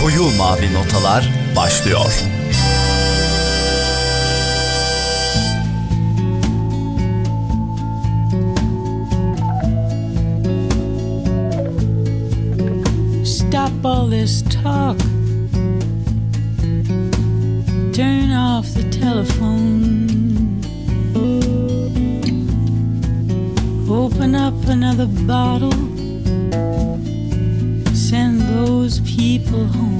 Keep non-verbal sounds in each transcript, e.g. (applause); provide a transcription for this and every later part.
Koyu Mavi Notalar başlıyor. Stop all this talk. Turn off the telephone. Open up another bottle. those people home.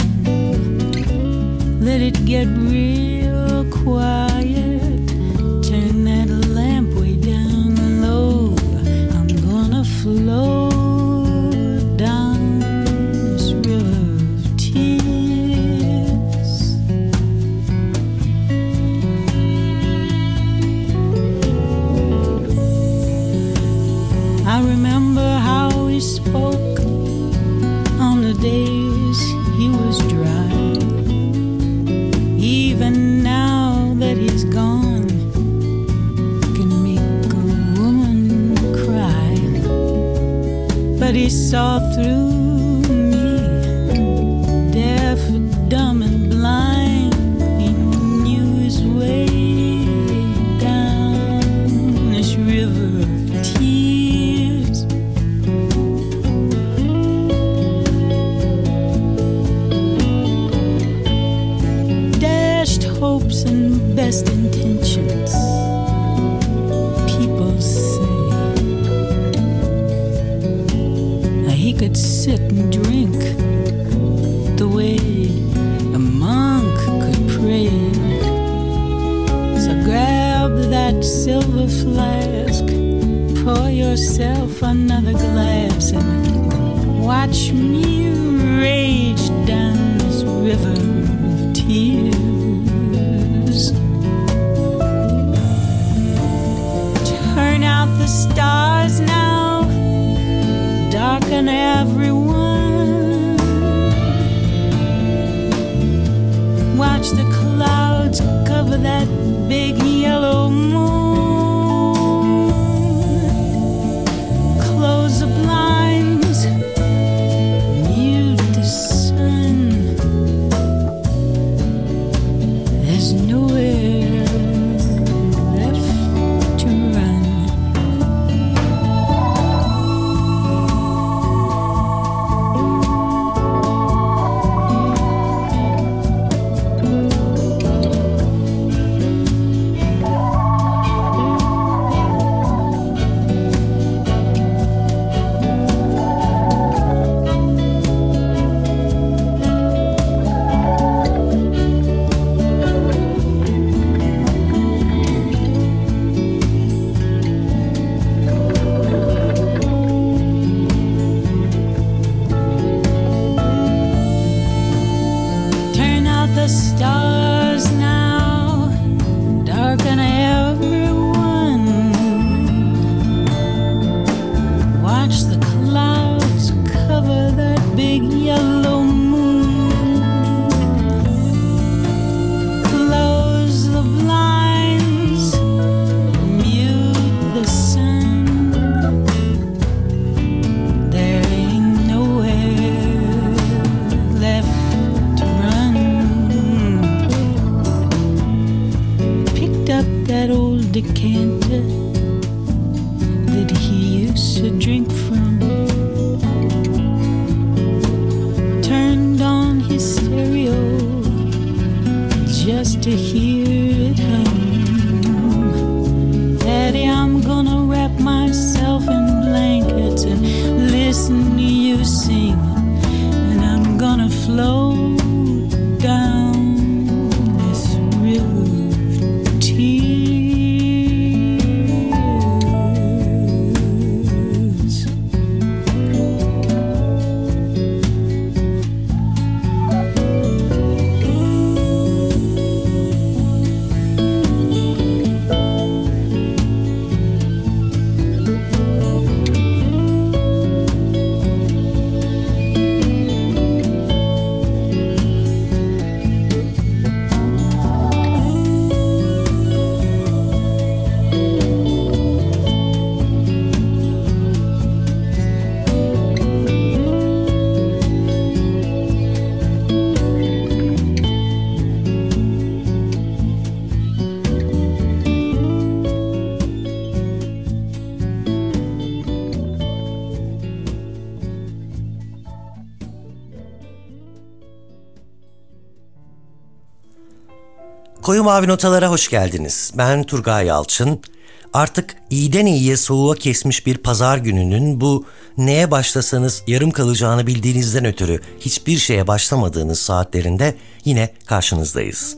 Let it get real quiet. saw through Mavi Notalara hoş geldiniz. Ben Turgay Yalçın. Artık iyiden iyiye soğuğa kesmiş bir pazar gününün bu neye başlasanız yarım kalacağını bildiğinizden ötürü hiçbir şeye başlamadığınız saatlerinde yine karşınızdayız.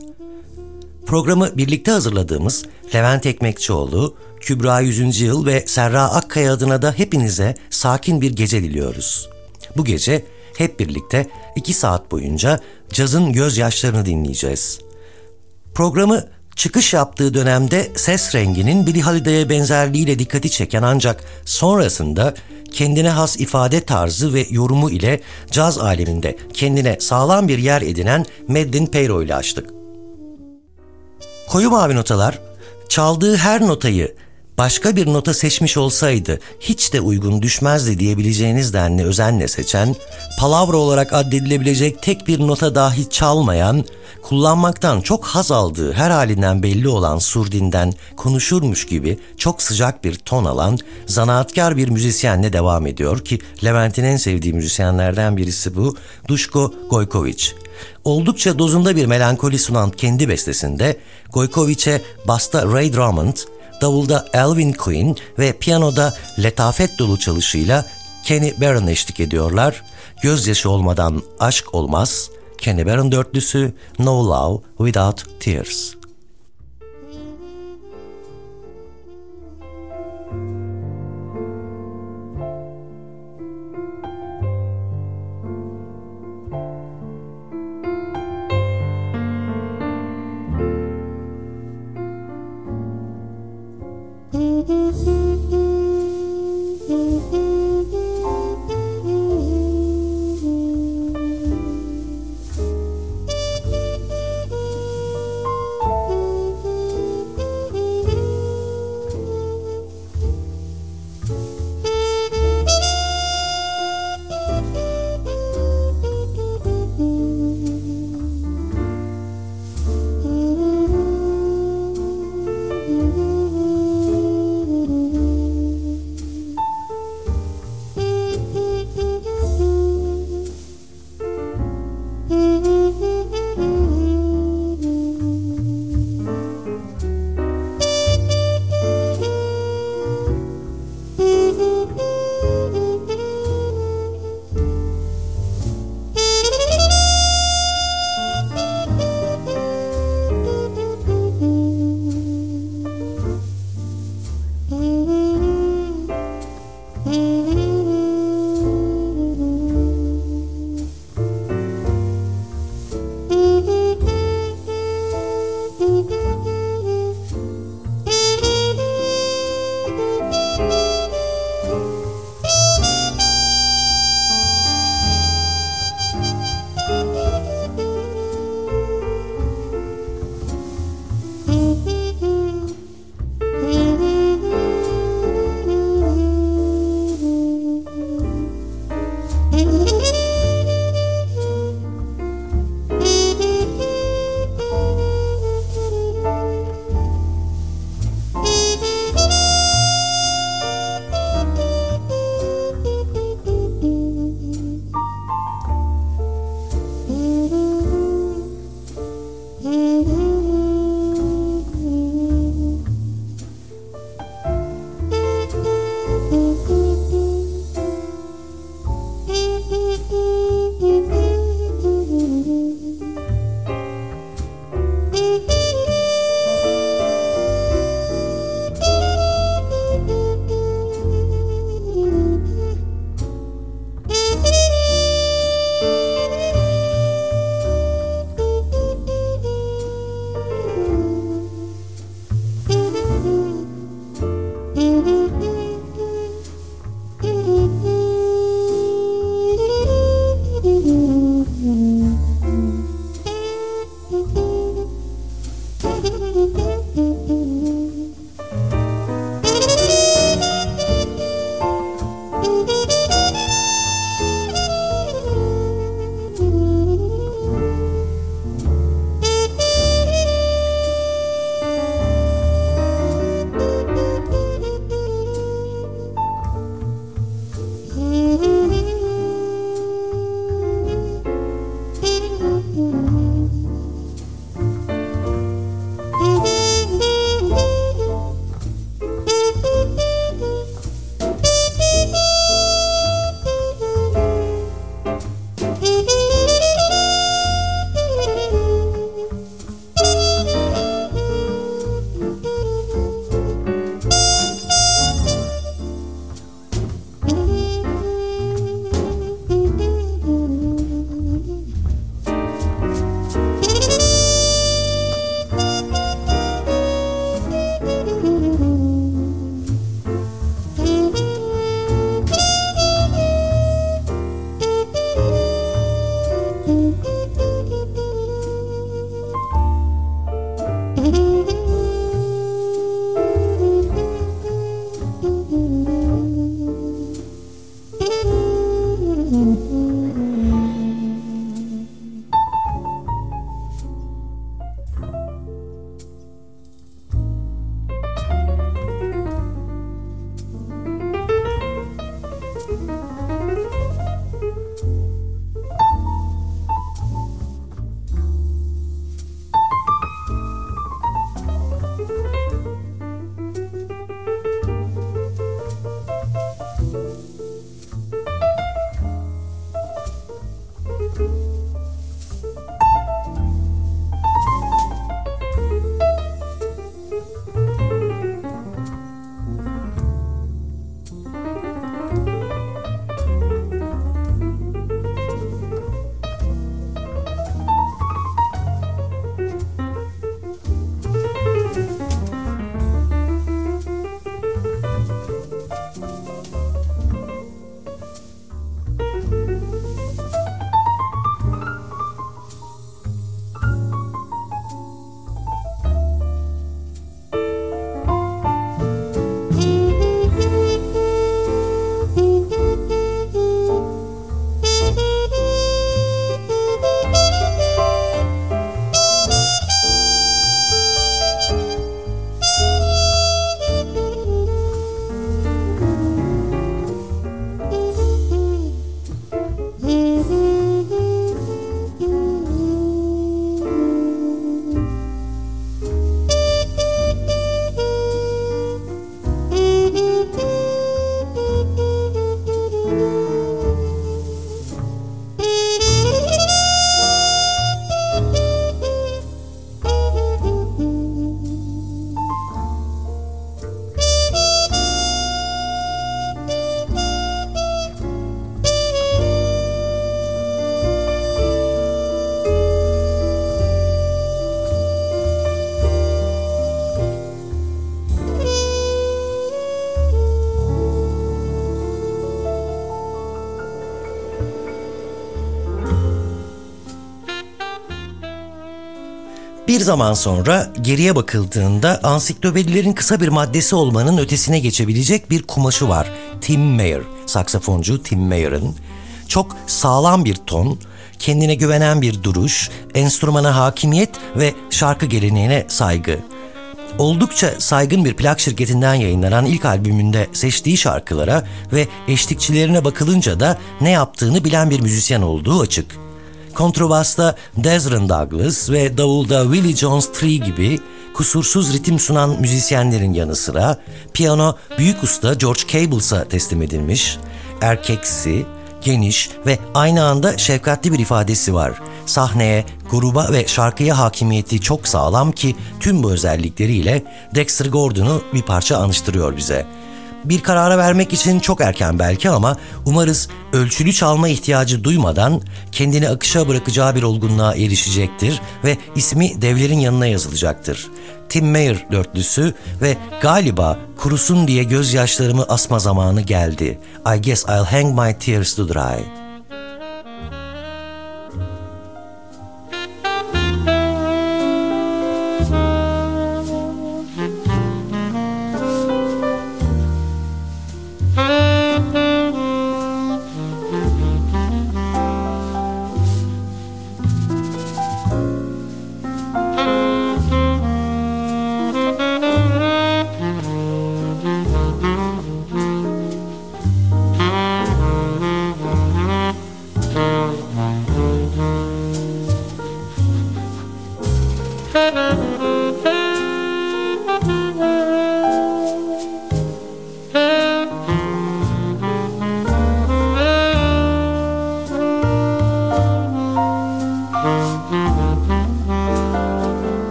Programı birlikte hazırladığımız Levent Ekmekçioğlu, Kübra 100. Yıl ve Serra Akkaya adına da hepinize sakin bir gece diliyoruz. Bu gece hep birlikte iki saat boyunca cazın gözyaşlarını dinleyeceğiz. Programı çıkış yaptığı dönemde ses renginin Billie Holiday'e benzerliğiyle dikkati çeken ancak sonrasında kendine has ifade tarzı ve yorumu ile caz aleminde kendine sağlam bir yer edinen Madeline Peyro ile açtık. Koyu mavi notalar çaldığı her notayı başka bir nota seçmiş olsaydı hiç de uygun düşmezdi diyebileceğiniz denli özenle seçen, palavra olarak addedilebilecek tek bir nota dahi çalmayan, kullanmaktan çok haz aldığı her halinden belli olan surdinden konuşurmuş gibi çok sıcak bir ton alan zanaatkar bir müzisyenle devam ediyor ki Levent'in en sevdiği müzisyenlerden birisi bu, Duşko Gojkovic. Oldukça dozunda bir melankoli sunan kendi bestesinde Gojkovic'e basta Ray Drummond, davulda Alvin Quinn ve piyanoda letafet dolu çalışıyla Kenny Barron eşlik ediyorlar. Gözyaşı olmadan aşk olmaz, Kenny Barron dörtlüsü No Love Without Tears. Zaman sonra geriye bakıldığında ansiklopedilerin kısa bir maddesi olmanın ötesine geçebilecek bir kumaşı var. Tim Mayer, saksafoncu Tim Mayer'ın. Çok sağlam bir ton, kendine güvenen bir duruş, enstrümana hakimiyet ve şarkı geleneğine saygı. Oldukça saygın bir plak şirketinden yayınlanan ilk albümünde seçtiği şarkılara ve eşlikçilerine bakılınca da ne yaptığını bilen bir müzisyen olduğu açık. Kontrabasta Desmond Douglas ve davulda Willie Jones Tree gibi kusursuz ritim sunan müzisyenlerin yanı sıra piyano büyük usta George Cables'a teslim edilmiş, erkeksi, geniş ve aynı anda şefkatli bir ifadesi var. Sahneye, gruba ve şarkıya hakimiyeti çok sağlam ki tüm bu özellikleriyle Dexter Gordon'u bir parça anıştırıyor bize. Bir karara vermek için çok erken belki ama umarız ölçülü çalma ihtiyacı duymadan kendini akışa bırakacağı bir olgunluğa erişecektir ve ismi devlerin yanına yazılacaktır. Tim Mayer dörtlüsü ve galiba kurusun diye gözyaşlarımı asma zamanı geldi. I guess I'll hang my tears to dry.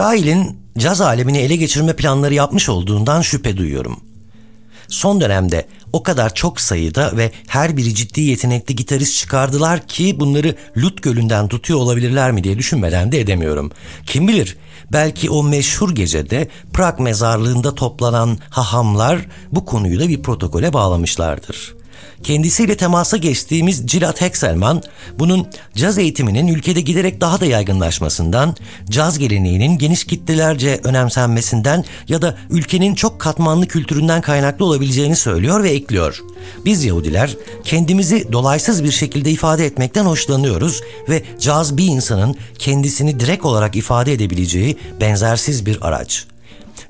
İsrail'in caz alemini ele geçirme planları yapmış olduğundan şüphe duyuyorum. Son dönemde o kadar çok sayıda ve her biri ciddi yetenekli gitarist çıkardılar ki bunları Lut Gölü'nden tutuyor olabilirler mi diye düşünmeden de edemiyorum. Kim bilir belki o meşhur gecede Prag mezarlığında toplanan hahamlar bu konuyu da bir protokole bağlamışlardır. Kendisiyle temasa geçtiğimiz Cilat Hekselman, bunun caz eğitiminin ülkede giderek daha da yaygınlaşmasından, caz geleneğinin geniş kitlelerce önemsenmesinden ya da ülkenin çok katmanlı kültüründen kaynaklı olabileceğini söylüyor ve ekliyor. Biz Yahudiler kendimizi dolaysız bir şekilde ifade etmekten hoşlanıyoruz ve caz bir insanın kendisini direkt olarak ifade edebileceği benzersiz bir araç.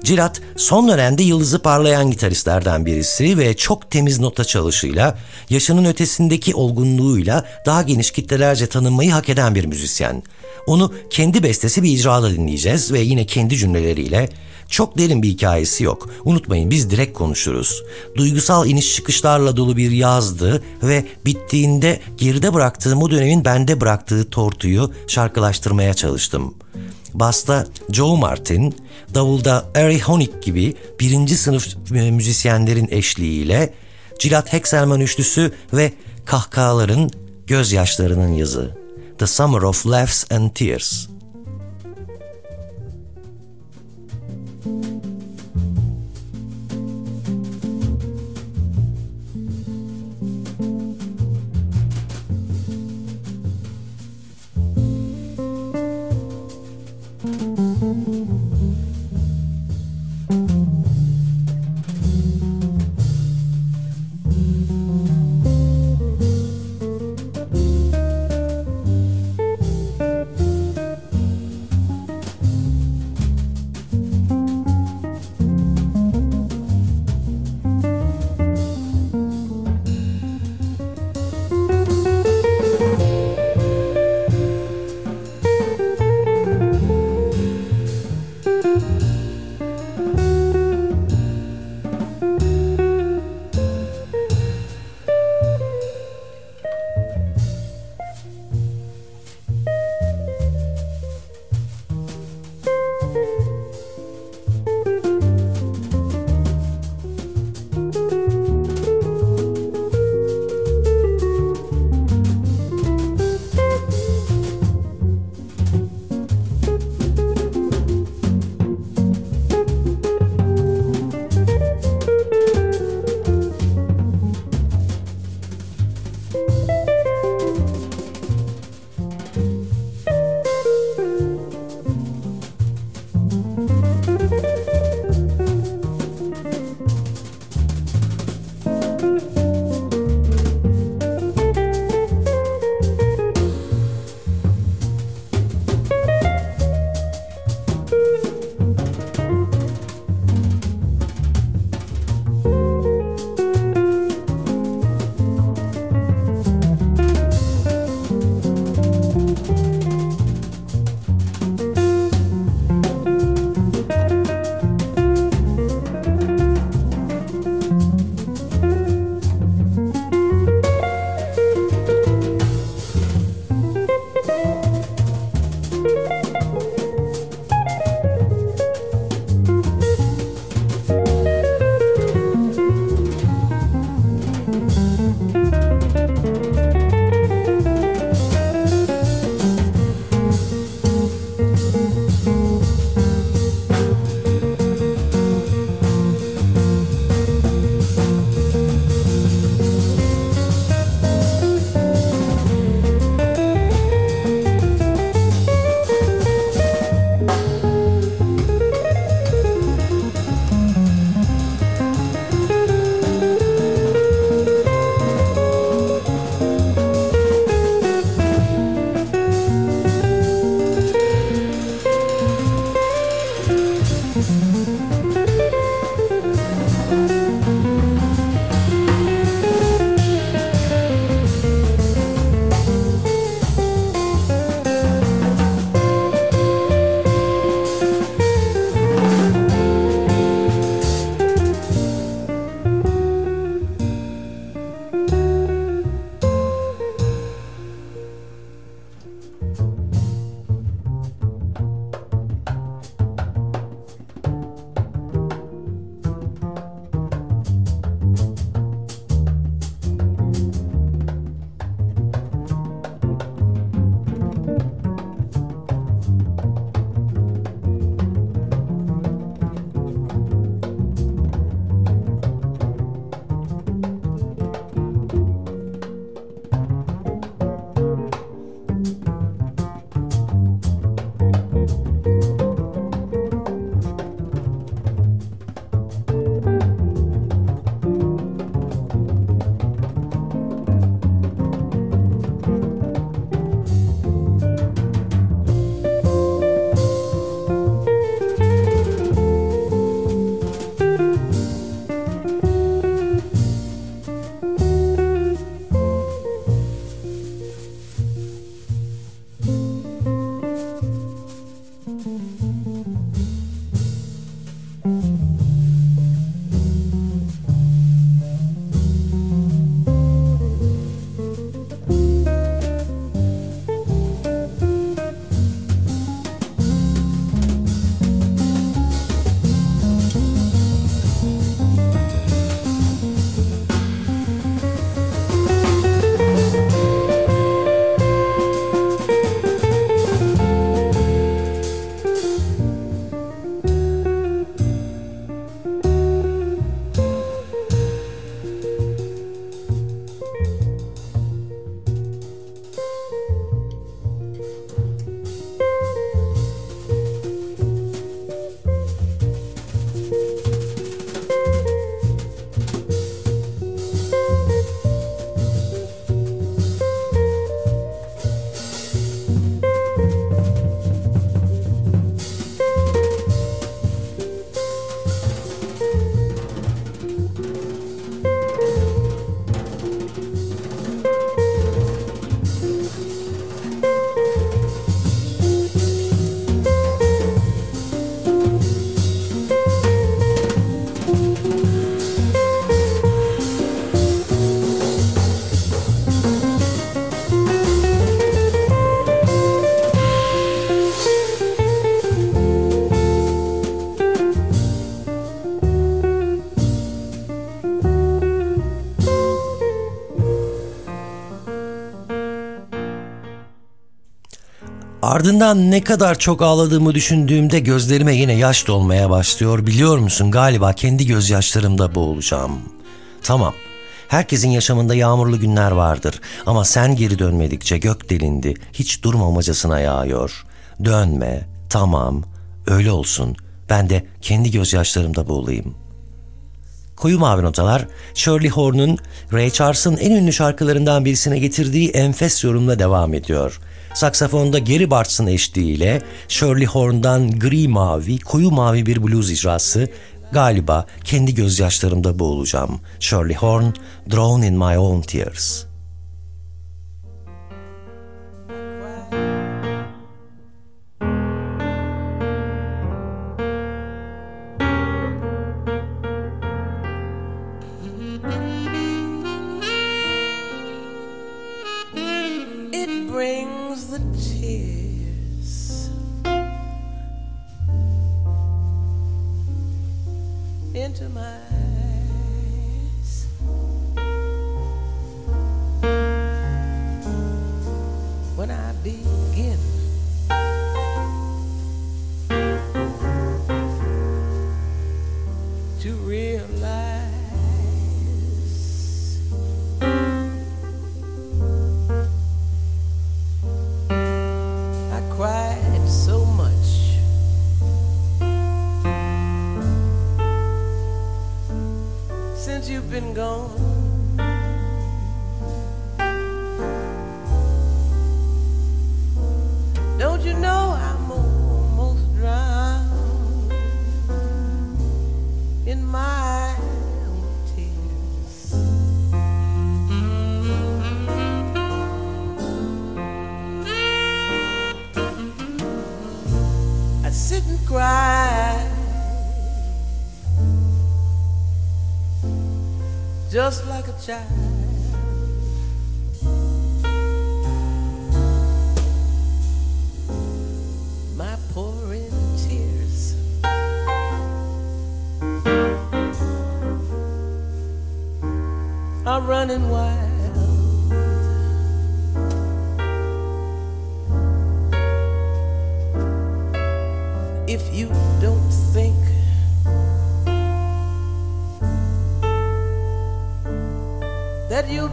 Cilat son dönemde yıldızı parlayan gitaristlerden birisi ve çok temiz nota çalışıyla, yaşının ötesindeki olgunluğuyla daha geniş kitlelerce tanınmayı hak eden bir müzisyen. Onu kendi bestesi bir icrada dinleyeceğiz ve yine kendi cümleleriyle çok derin bir hikayesi yok. Unutmayın biz direkt konuşuruz. Duygusal iniş çıkışlarla dolu bir yazdı ve bittiğinde geride bıraktığım o dönemin bende bıraktığı tortuyu şarkılaştırmaya çalıştım. Basta Joe Martin, davulda Harry Honig gibi birinci sınıf e, müzisyenlerin eşliğiyle Cilat Hekselman üçlüsü ve kahkahaların, gözyaşlarının yazı. The Summer of Laughs and Tears. Ardından ne kadar çok ağladığımı düşündüğümde gözlerime yine yaş dolmaya başlıyor. Biliyor musun galiba kendi gözyaşlarımda boğulacağım. Tamam. Herkesin yaşamında yağmurlu günler vardır ama sen geri dönmedikçe gök delindi, hiç durmamacasına yağıyor. Dönme, tamam, öyle olsun. Ben de kendi gözyaşlarımda boğulayım. Koyu Mavi Notalar, Shirley Horn'un Ray Charles'ın en ünlü şarkılarından birisine getirdiği enfes yorumla devam ediyor. Saksafonda Gary Bartz'ın eşliğiyle Shirley Horn'dan gri mavi, koyu mavi bir blues icrası galiba kendi gözyaşlarımda boğulacağım. Shirley Horn, Drown in My Own Tears.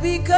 because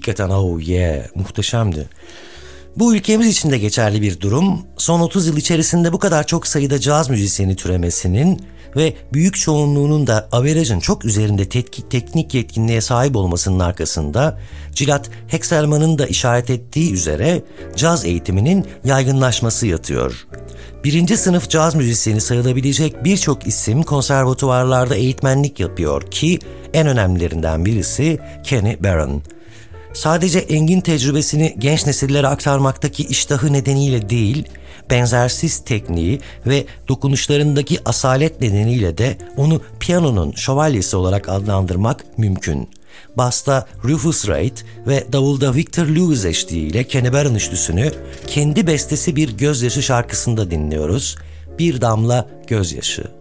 Hakikaten oh yeah muhteşemdi. Bu ülkemiz için de geçerli bir durum. Son 30 yıl içerisinde bu kadar çok sayıda caz müzisyeni türemesinin ve büyük çoğunluğunun da average'ın çok üzerinde tetkik, teknik yetkinliğe sahip olmasının arkasında Cilat Hexelman'ın da işaret ettiği üzere caz eğitiminin yaygınlaşması yatıyor. Birinci sınıf caz müzisyeni sayılabilecek birçok isim konservatuvarlarda eğitmenlik yapıyor ki en önemlilerinden birisi Kenny Barron. Sadece engin tecrübesini genç nesillere aktarmaktaki iştahı nedeniyle değil, benzersiz tekniği ve dokunuşlarındaki asalet nedeniyle de onu piyanonun şövalyesi olarak adlandırmak mümkün. Basta Rufus Wright ve davulda Victor Lewis eşliğiyle Kenny Barron üçlüsünü kendi bestesi bir gözyaşı şarkısında dinliyoruz. Bir damla gözyaşı.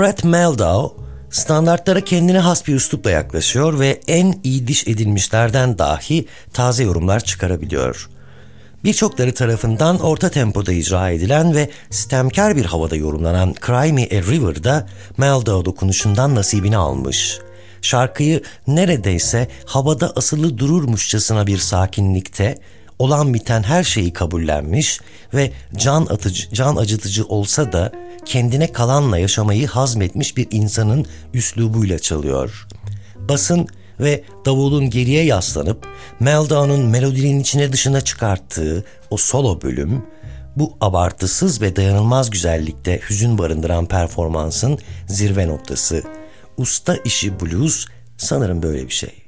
Brett Meldau standartlara kendine has bir üslupla yaklaşıyor ve en iyi diş edilmişlerden dahi taze yorumlar çıkarabiliyor. Birçokları tarafından orta tempoda icra edilen ve sistemkar bir havada yorumlanan Cry Me a River'da Meldau dokunuşundan nasibini almış. Şarkıyı neredeyse havada asılı dururmuşçasına bir sakinlikte olan biten her şeyi kabullenmiş ve can atıcı, can acıtıcı olsa da kendine kalanla yaşamayı hazmetmiş bir insanın üslubuyla çalıyor. Basın ve davulun geriye yaslanıp Melda'nın melodinin içine dışına çıkarttığı o solo bölüm bu abartısız ve dayanılmaz güzellikte hüzün barındıran performansın zirve noktası. Usta işi blues sanırım böyle bir şey.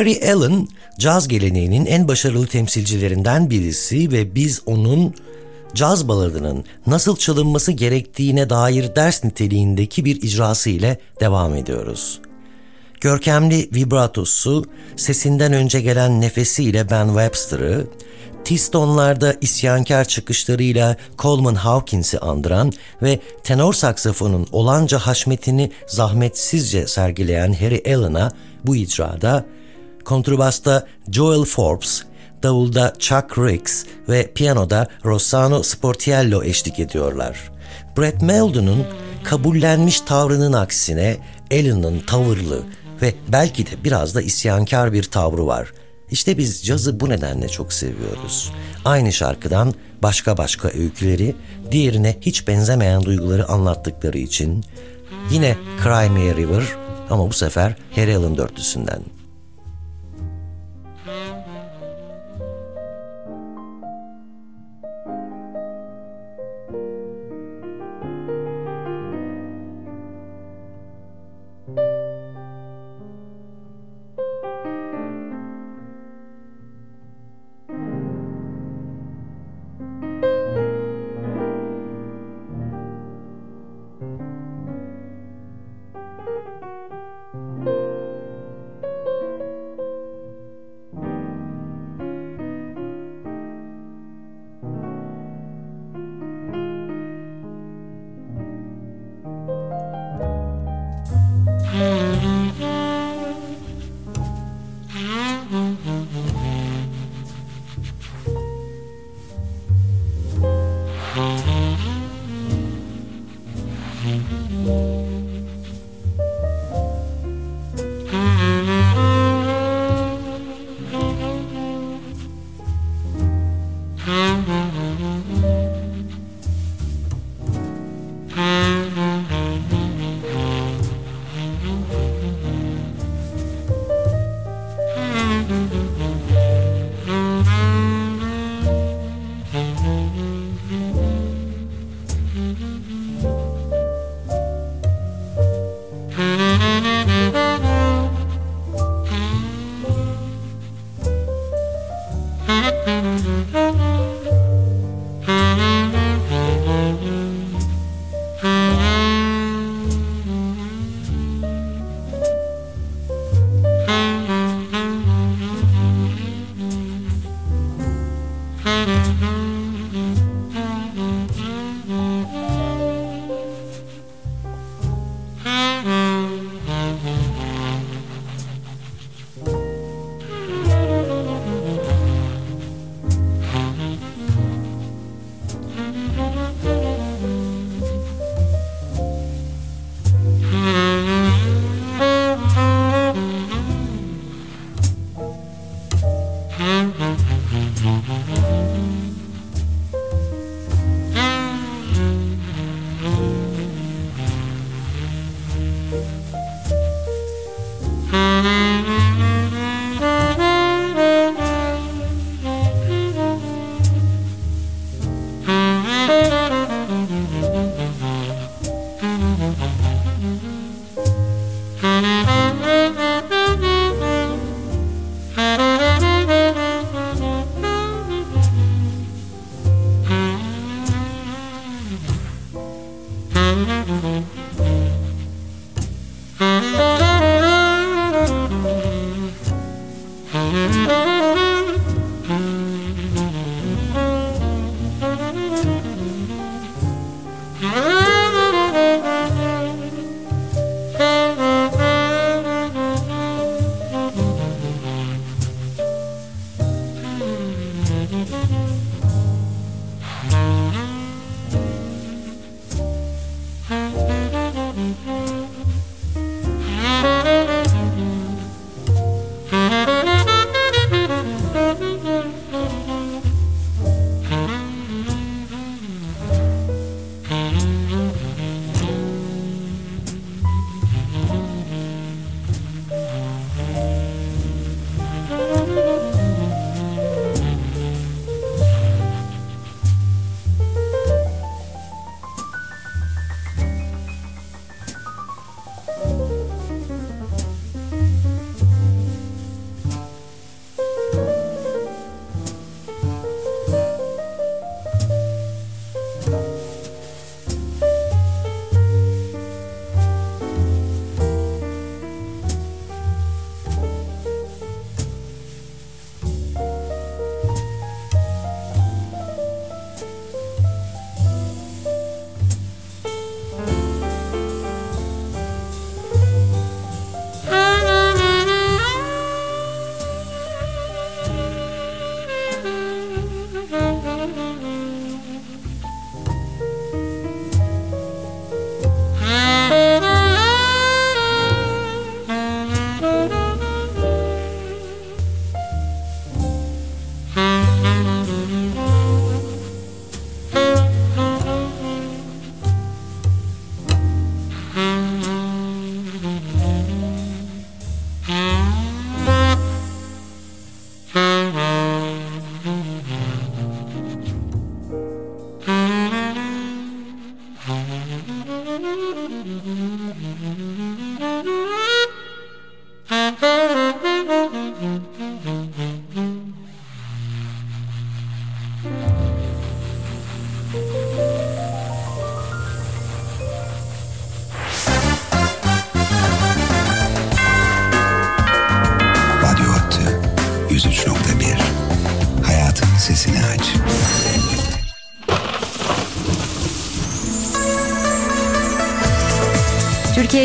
Harry Allen, caz geleneğinin en başarılı temsilcilerinden birisi ve biz onun caz baladının nasıl çalınması gerektiğine dair ders niteliğindeki bir icrası ile devam ediyoruz. Görkemli vibratosu, sesinden önce gelen nefesiyle Ben Webster'ı, Tistonlarda isyankar çıkışlarıyla Coleman Hawkins'i andıran ve tenor saksafonun olanca haşmetini zahmetsizce sergileyen Harry Allen'a bu icrada kontrbasta Joel Forbes, davulda Chuck Ricks ve piyanoda Rossano Sportiello eşlik ediyorlar. Brett Meldon'un kabullenmiş tavrının aksine Allen'ın tavırlı ve belki de biraz da isyankar bir tavrı var. İşte biz cazı bu nedenle çok seviyoruz. Aynı şarkıdan başka başka öyküleri, diğerine hiç benzemeyen duyguları anlattıkları için yine Cry Me a River ama bu sefer Harry Allen dörtlüsünden.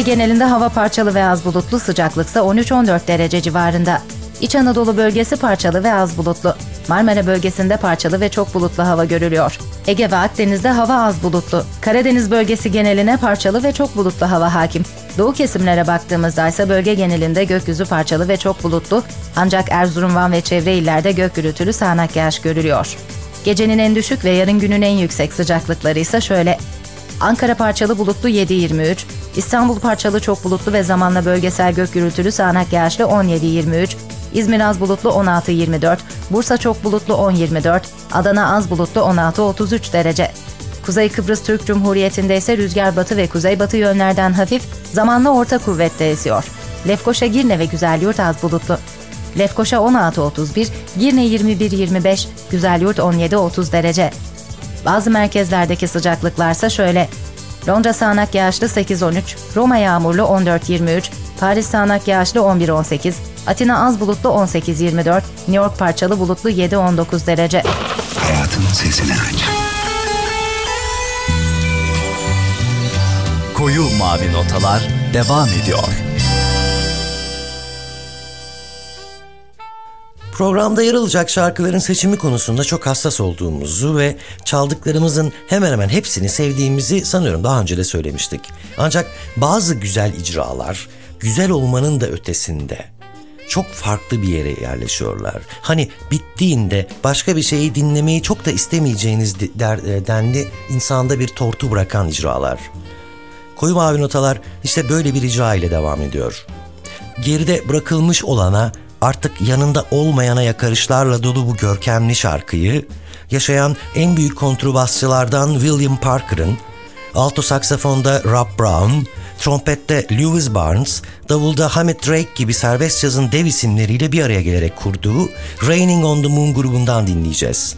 Genelinde hava parçalı ve az bulutlu sıcaklıksa 13-14 derece civarında. İç Anadolu bölgesi parçalı ve az bulutlu. Marmara bölgesinde parçalı ve çok bulutlu hava görülüyor. Ege ve Akdeniz'de hava az bulutlu. Karadeniz bölgesi geneline parçalı ve çok bulutlu hava hakim. Doğu kesimlere baktığımızda ise bölge genelinde gökyüzü parçalı ve çok bulutlu ancak Erzurum, Van ve çevre illerde gök gürültülü sağanak yağış görülüyor. Gecenin en düşük ve yarın günün en yüksek sıcaklıkları ise şöyle. Ankara parçalı bulutlu 7-23, İstanbul parçalı çok bulutlu ve zamanla bölgesel gök gürültülü sağanak yağışlı 17-23, İzmir az bulutlu 16-24, Bursa çok bulutlu 10-24, Adana az bulutlu 16-33 derece. Kuzey Kıbrıs Türk Cumhuriyeti'nde ise rüzgar batı ve kuzeybatı yönlerden hafif, zamanla orta kuvvette esiyor. Lefkoşa, Girne ve Güzelyurt az bulutlu. Lefkoşa 16-31, Girne 21-25, Güzelyurt 17-30 derece. Bazı merkezlerdeki sıcaklıklarsa şöyle. Londra sağanak yağışlı 8-13, Roma yağmurlu 14-23, Paris sağanak yağışlı 11-18, Atina az bulutlu 18-24, New York parçalı bulutlu 7-19 derece. Hayatın sesini aç. Koyu mavi notalar devam ediyor. Programda yer alacak şarkıların seçimi konusunda çok hassas olduğumuzu ve çaldıklarımızın hemen hemen hepsini sevdiğimizi sanıyorum daha önce de söylemiştik. Ancak bazı güzel icralar güzel olmanın da ötesinde çok farklı bir yere yerleşiyorlar. Hani bittiğinde başka bir şeyi dinlemeyi çok da istemeyeceğiniz de- der, e, denli insanda bir tortu bırakan icralar. Koyu mavi notalar işte böyle bir icra ile devam ediyor. Geride bırakılmış olana artık yanında olmayana yakarışlarla dolu bu görkemli şarkıyı yaşayan en büyük kontrbasçılardan William Parker'ın, alto saksafonda Rob Brown, trompette Lewis Barnes, davulda Hammett Drake gibi serbest cazın dev isimleriyle bir araya gelerek kurduğu Raining on the Moon grubundan dinleyeceğiz.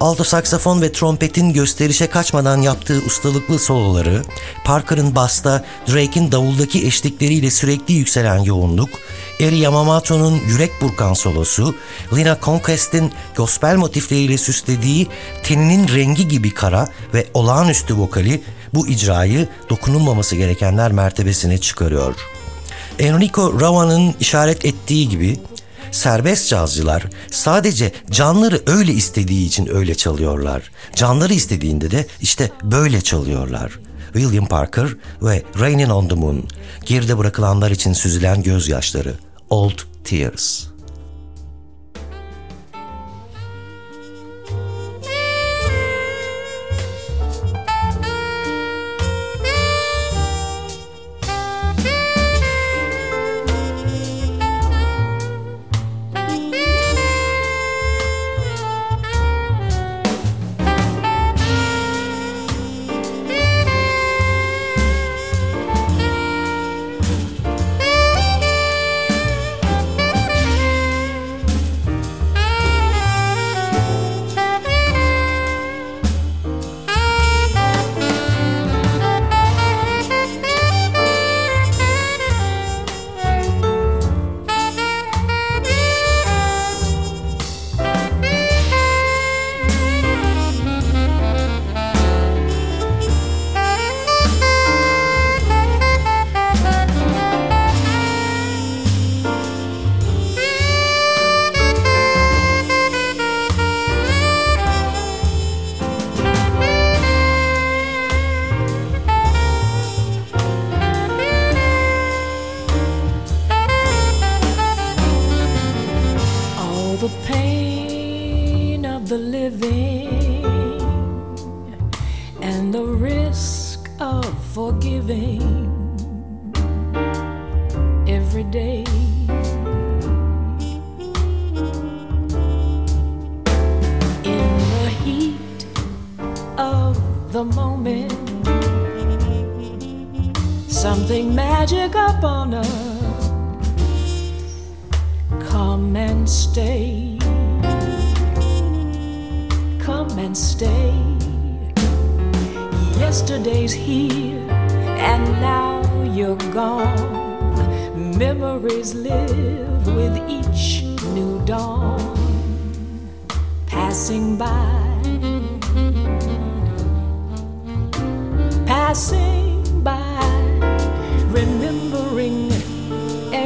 Alto saksafon ve trompetin gösterişe kaçmadan yaptığı ustalıklı soloları, Parker'ın basta, Drake'in davuldaki eşlikleriyle sürekli yükselen yoğunluk, Eri Yamamoto'nun yürek burkan solosu, Lina Conquest'in gospel motifleriyle süslediği teninin rengi gibi kara ve olağanüstü vokali bu icrayı dokunulmaması gerekenler mertebesine çıkarıyor. Enrico Rava'nın işaret ettiği gibi serbest cazcılar sadece canları öyle istediği için öyle çalıyorlar. Canları istediğinde de işte böyle çalıyorlar. William Parker ve Raining on the Moon, geride bırakılanlar için süzülen gözyaşları, Old Tears.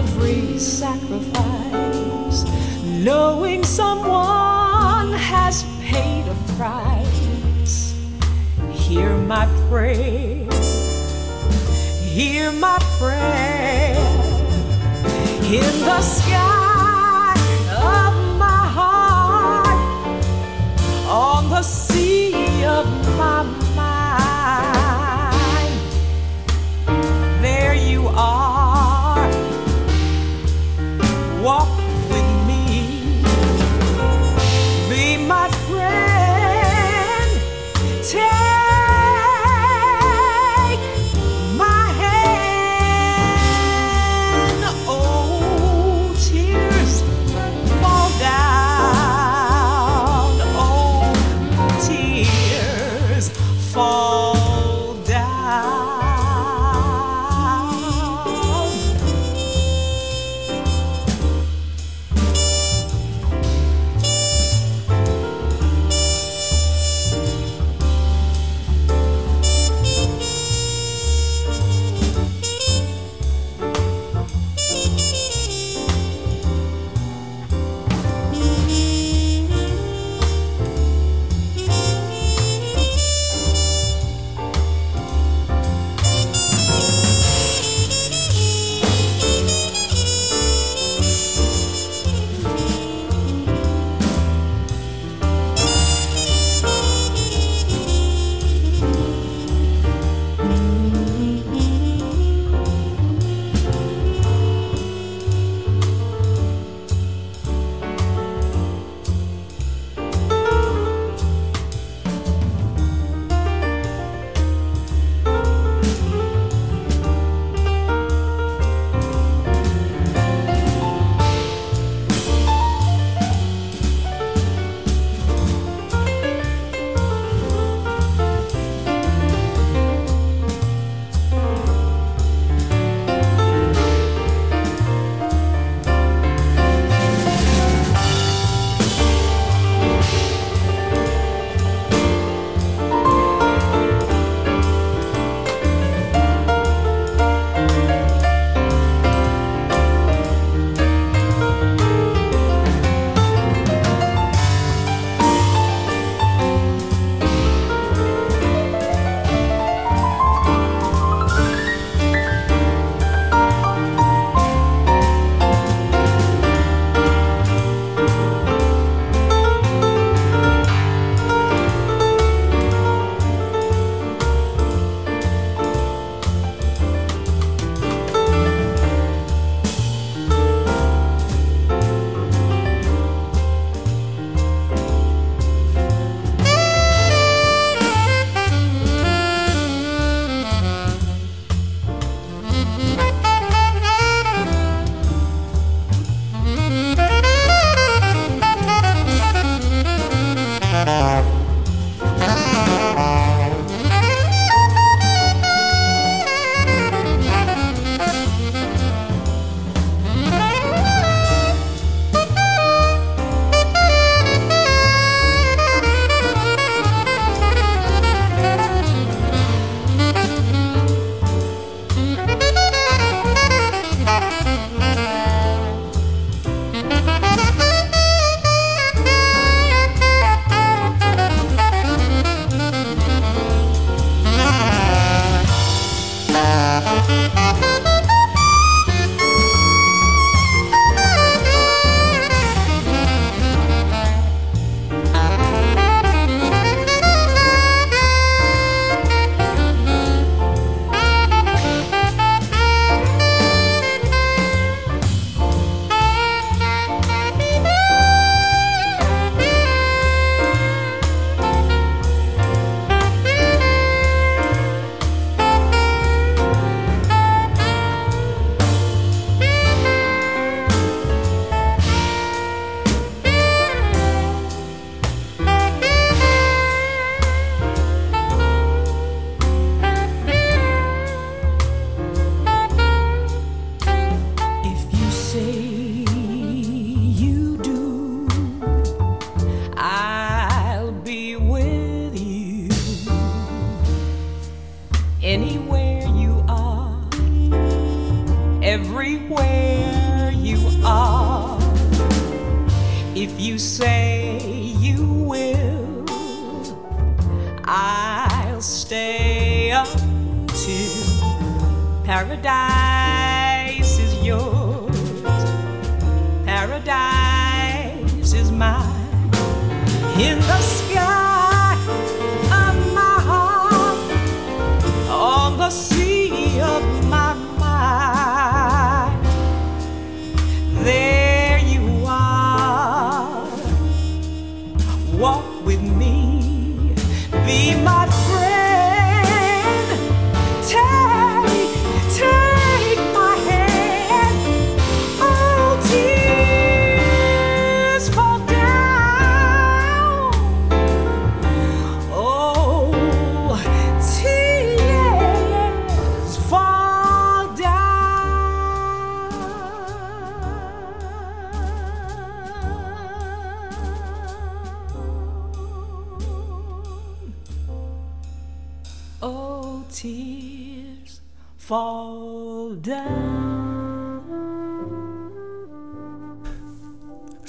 Every sacrifice, knowing someone has paid a price. Hear my prayer, hear my prayer in the sky of my heart, on the sea of my mind.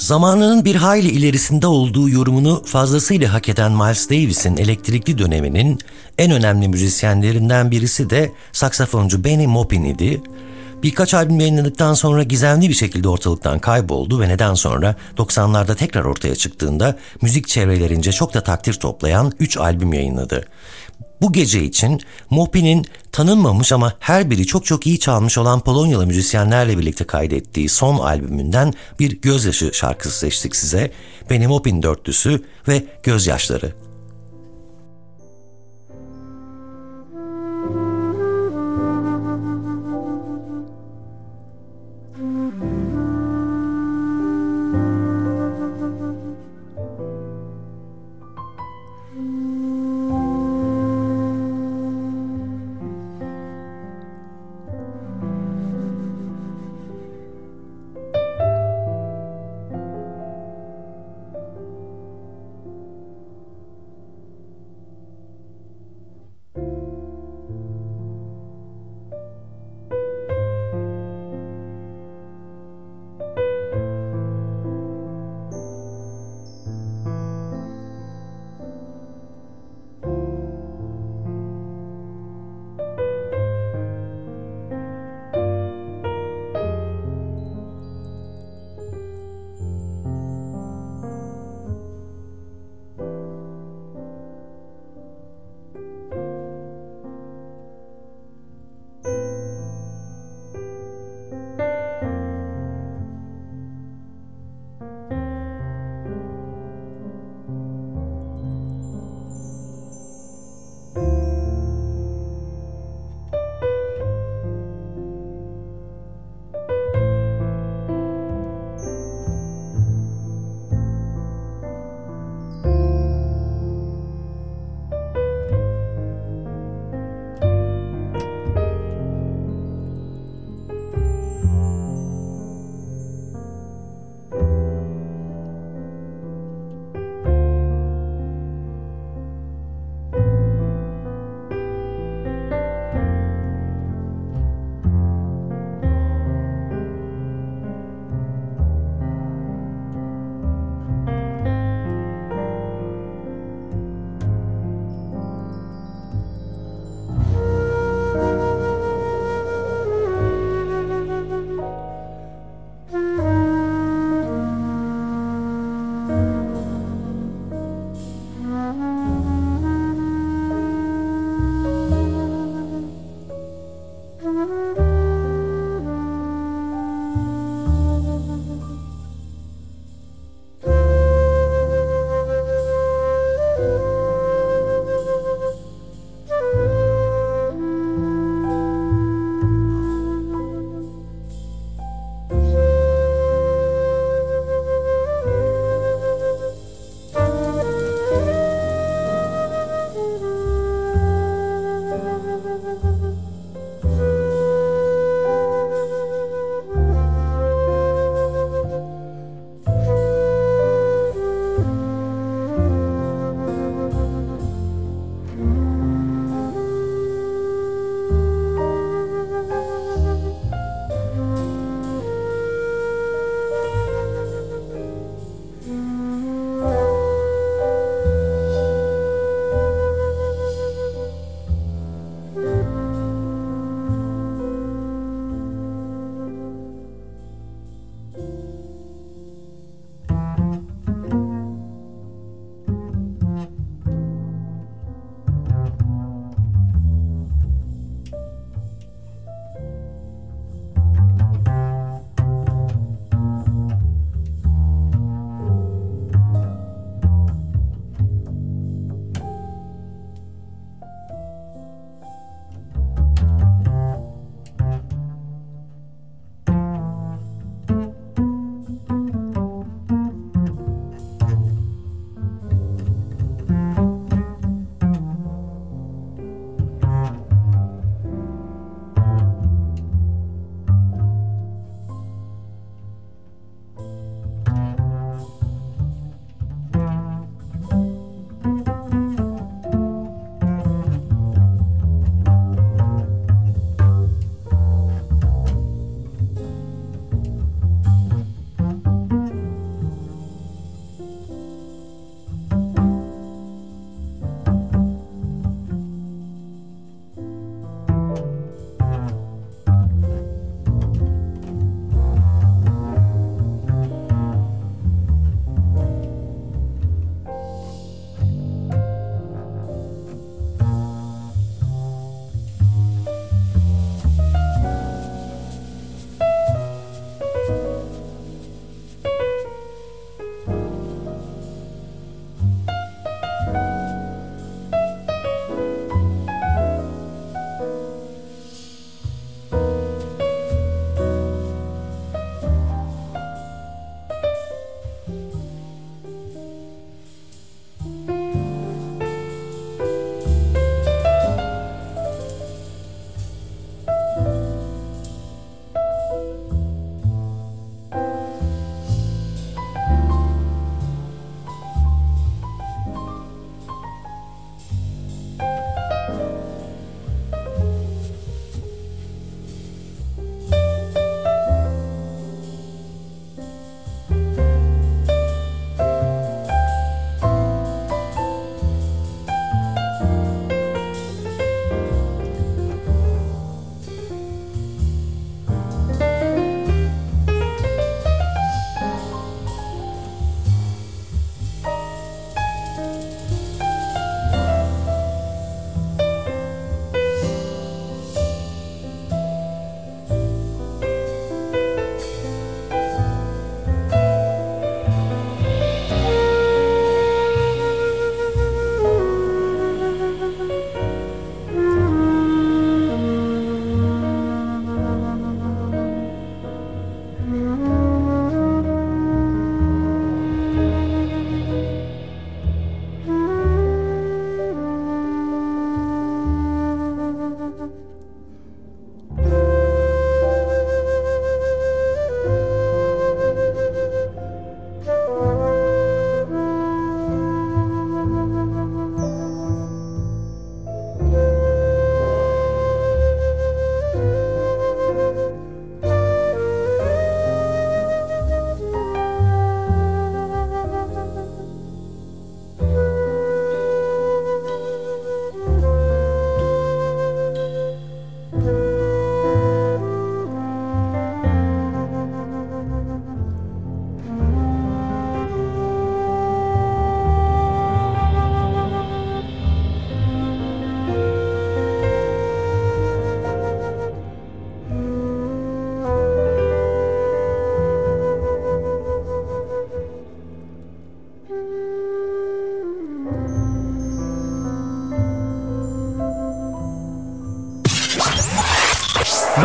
Zamanının bir hayli ilerisinde olduğu yorumunu fazlasıyla hak eden Miles Davis'in elektrikli döneminin en önemli müzisyenlerinden birisi de saksafoncu Benny Maupin idi. Birkaç albüm yayınladıktan sonra gizemli bir şekilde ortalıktan kayboldu ve neden sonra 90'larda tekrar ortaya çıktığında müzik çevrelerince çok da takdir toplayan 3 albüm yayınladı. Bu gece için Maupin'in tanınmamış ama her biri çok çok iyi çalmış olan Polonyalı müzisyenlerle birlikte kaydettiği son albümünden bir gözyaşı şarkısı seçtik size. Benim Maupin dörtlüsü ve gözyaşları.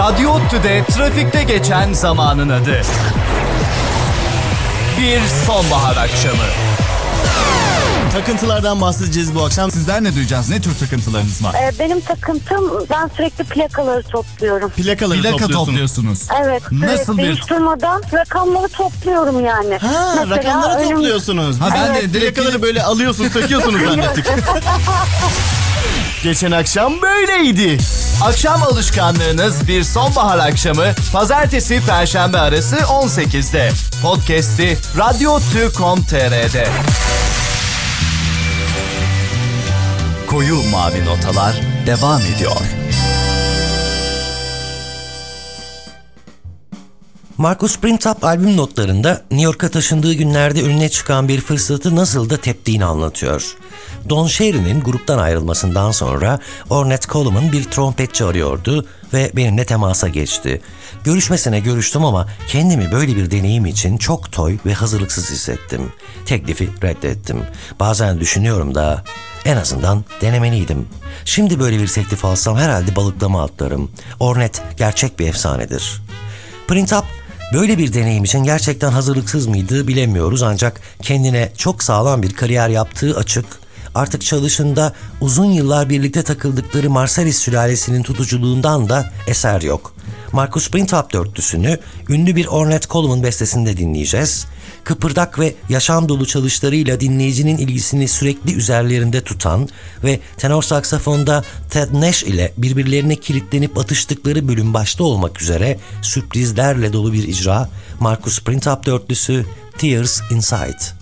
Radyo ODTÜ'de trafikte geçen zamanın adı. Bir sonbahar akşamı. Takıntılardan bahsedeceğiz bu akşam. Sizler ne duyacağız? Ne tür takıntılarınız var? Ee, Benim takıntım ben sürekli plakaları topluyorum. Plakaları Plaka topluyorsun. topluyorsunuz. Evet Nasıl sürekli bir- hiç durmadan rakamları topluyorum yani. Ha, Mesela rakamları önüm- topluyorsunuz. Ha, ben de Evet, direkt- plakaları böyle alıyorsun, söküyorsunuz (laughs) zannettik. (laughs) Geçen akşam böyleydi. Akşam alışkanlığınız bir sonbahar akşamı pazartesi perşembe arası 18'de. Podcast'i radyo.com.tr'de. Koyu mavi notalar devam ediyor. Marcus Printup albüm notlarında New York'a taşındığı günlerde önüne çıkan bir fırsatı nasıl da teptiğini anlatıyor. Don Cherry'nin gruptan ayrılmasından sonra Ornette Coleman bir trompetçi arıyordu ve benimle temasa geçti. Görüşmesine görüştüm ama kendimi böyle bir deneyim için çok toy ve hazırlıksız hissettim. Teklifi reddettim. Bazen düşünüyorum da en azından denemeliydim. Şimdi böyle bir teklif alsam herhalde balıklama atlarım. Ornette gerçek bir efsanedir. Print Up böyle bir deneyim için gerçekten hazırlıksız mıydı bilemiyoruz ancak kendine çok sağlam bir kariyer yaptığı açık. Artık çalışında uzun yıllar birlikte takıldıkları Marsalis sülalesinin tutuculuğundan da eser yok. Marcus Printup dörtlüsünü ünlü bir Ornette Coleman bestesinde dinleyeceğiz. Kıpırdak ve yaşam dolu çalışlarıyla dinleyicinin ilgisini sürekli üzerlerinde tutan ve tenor saksafonda Ted Nash ile birbirlerine kilitlenip atıştıkları bölüm başta olmak üzere sürprizlerle dolu bir icra Marcus Printup dörtlüsü Tears Inside.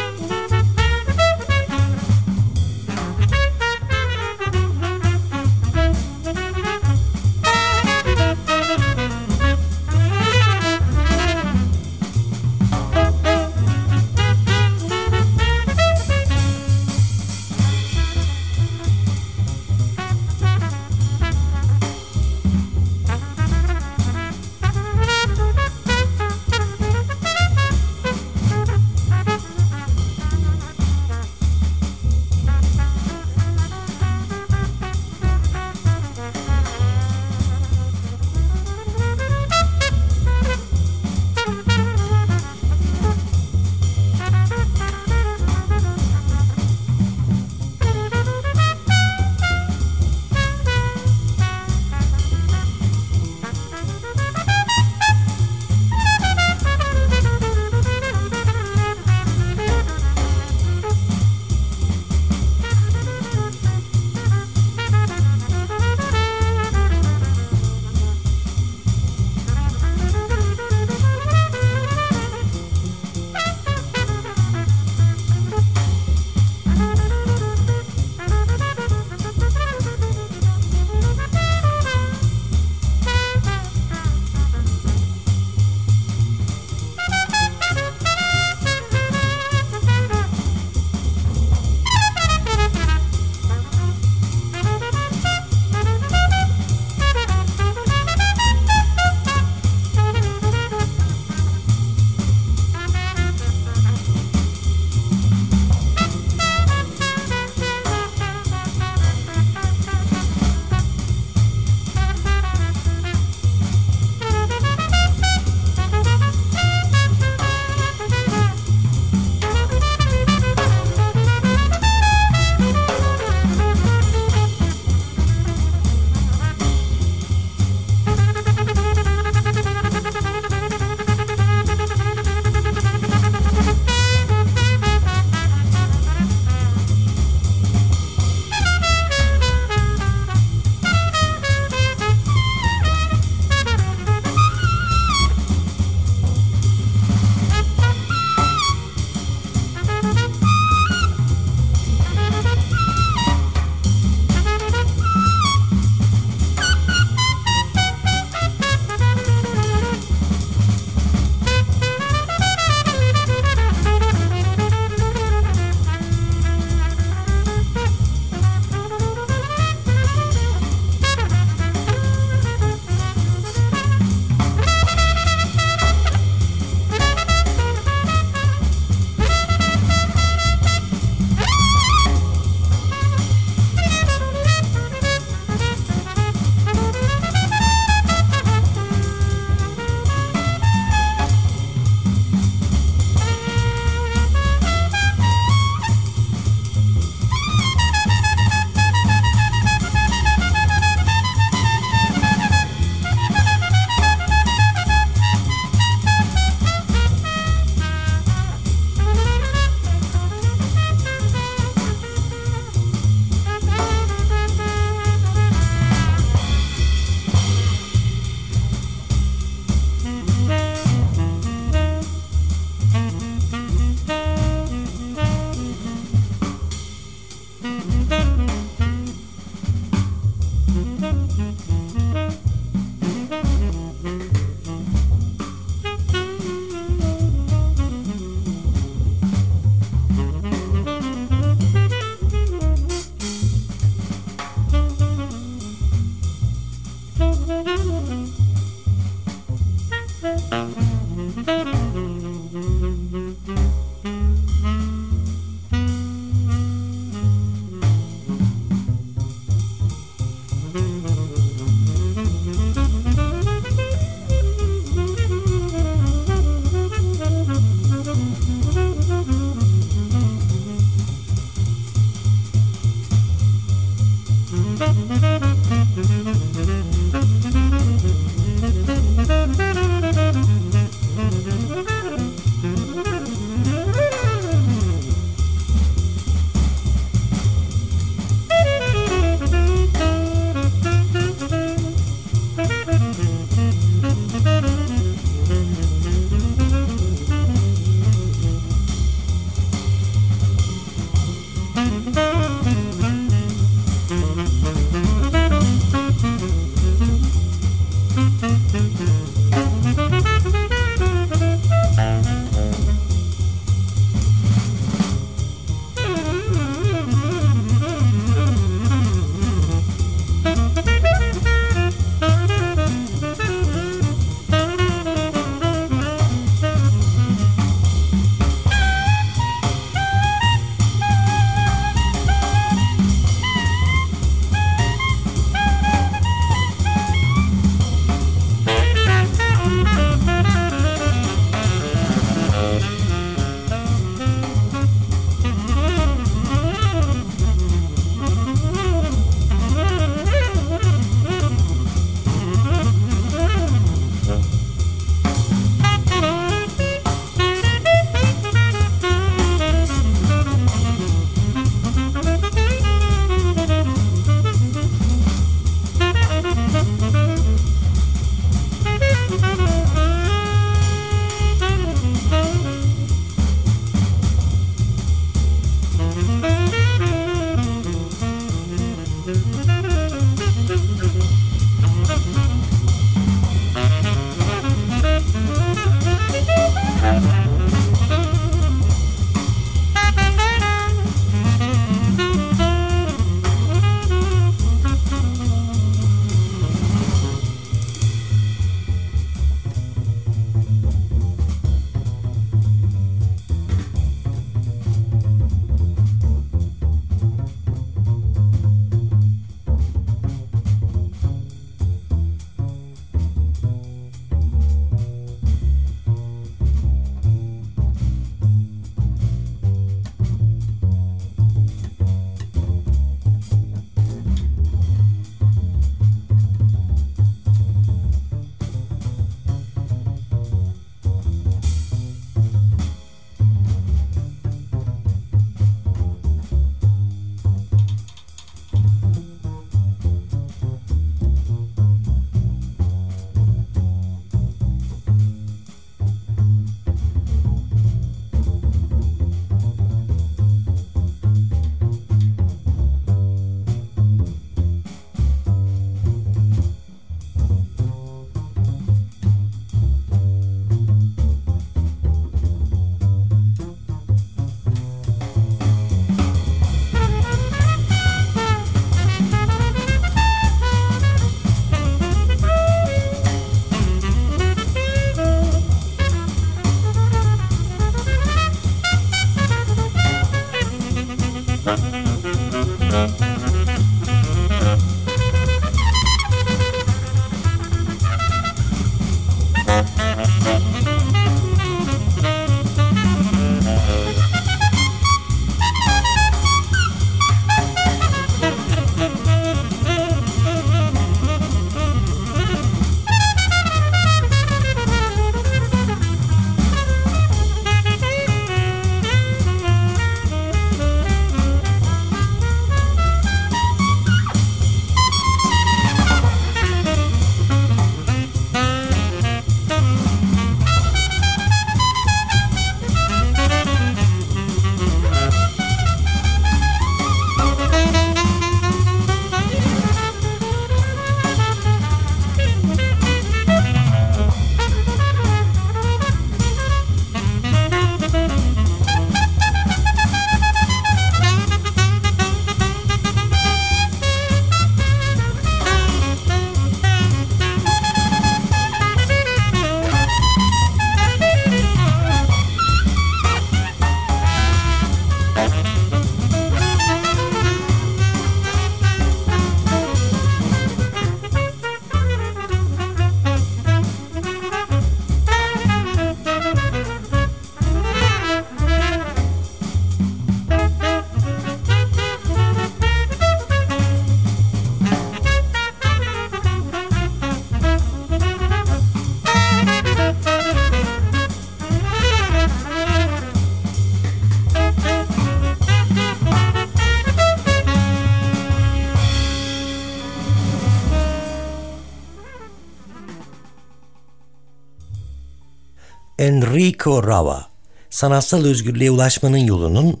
Enrico Rava, sanatsal özgürlüğe ulaşmanın yolunun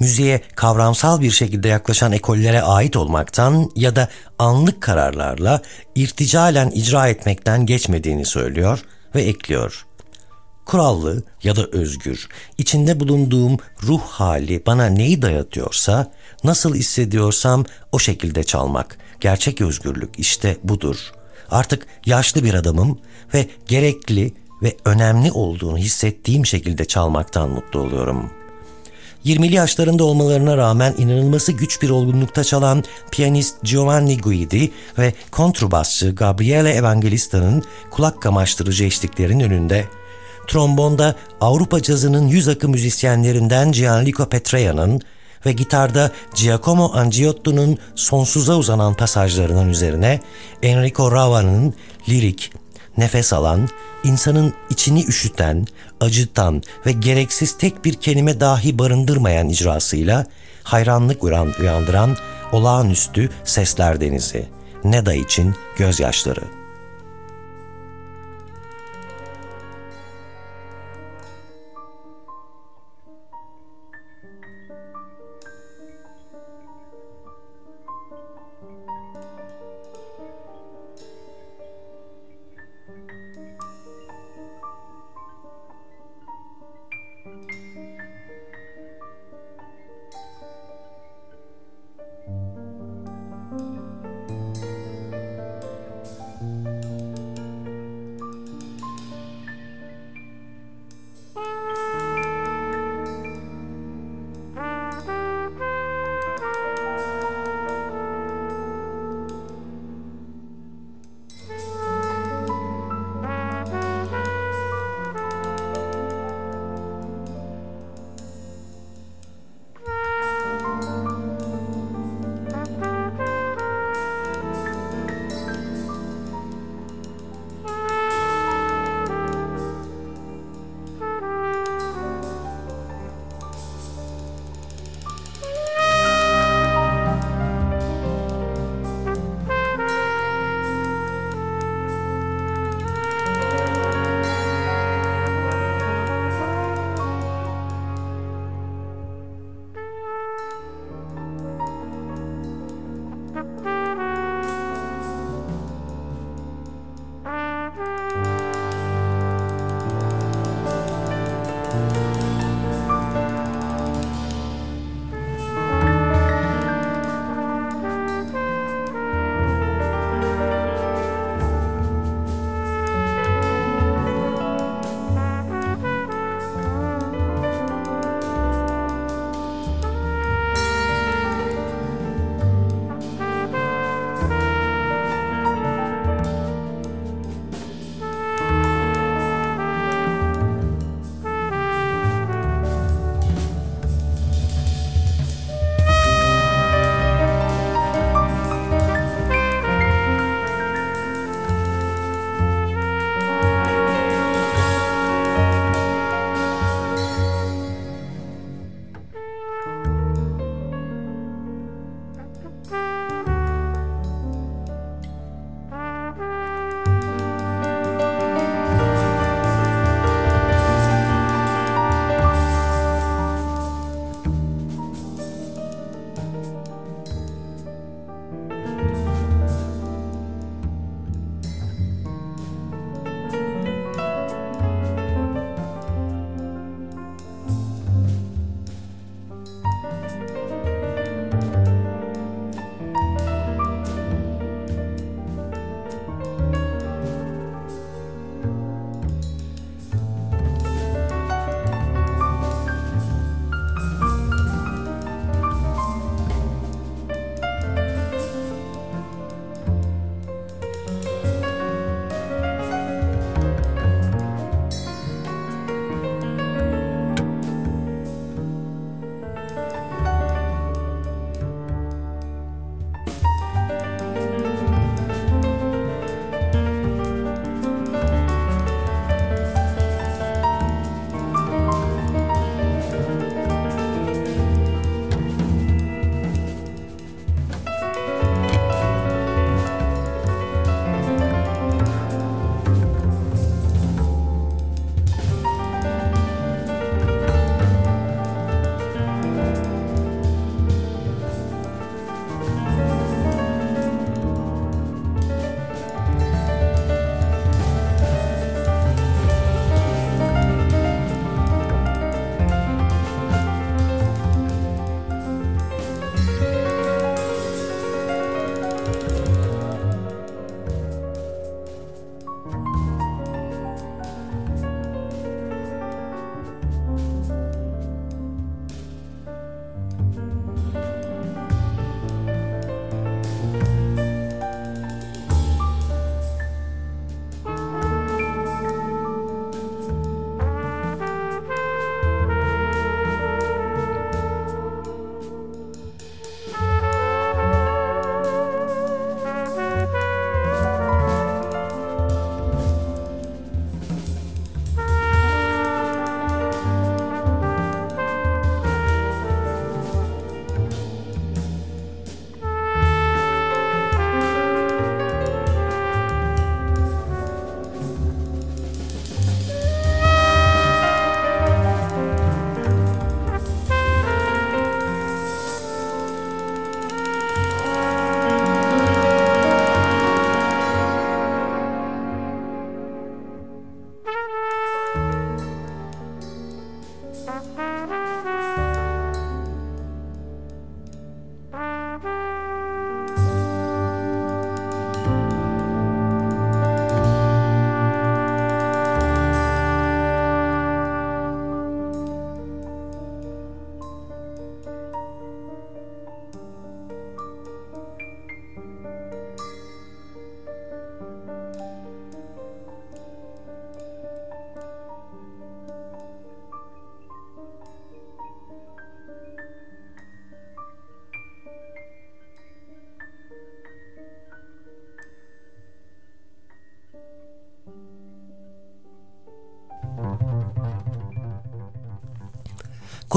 müziğe kavramsal bir şekilde yaklaşan ekollere ait olmaktan ya da anlık kararlarla irticalen icra etmekten geçmediğini söylüyor ve ekliyor. Kurallı ya da özgür, içinde bulunduğum ruh hali bana neyi dayatıyorsa, nasıl hissediyorsam o şekilde çalmak. Gerçek özgürlük işte budur. Artık yaşlı bir adamım ve gerekli ve önemli olduğunu hissettiğim şekilde çalmaktan mutlu oluyorum. 20'li yaşlarında olmalarına rağmen inanılması güç bir olgunlukta çalan piyanist Giovanni Guidi ve kontrbasçı Gabriele Evangelista'nın kulak kamaştırıcı eşliklerin önünde trombonda Avrupa cazının yüz akı müzisyenlerinden Gianluca Petraia'nın ve gitarda Giacomo Angiotto'nun sonsuza uzanan pasajlarının üzerine Enrico Rava'nın lirik, nefes alan, insanın içini üşüten, acıtan ve gereksiz tek bir kelime dahi barındırmayan icrasıyla hayranlık uyandıran olağanüstü sesler denizi. Neda için gözyaşları.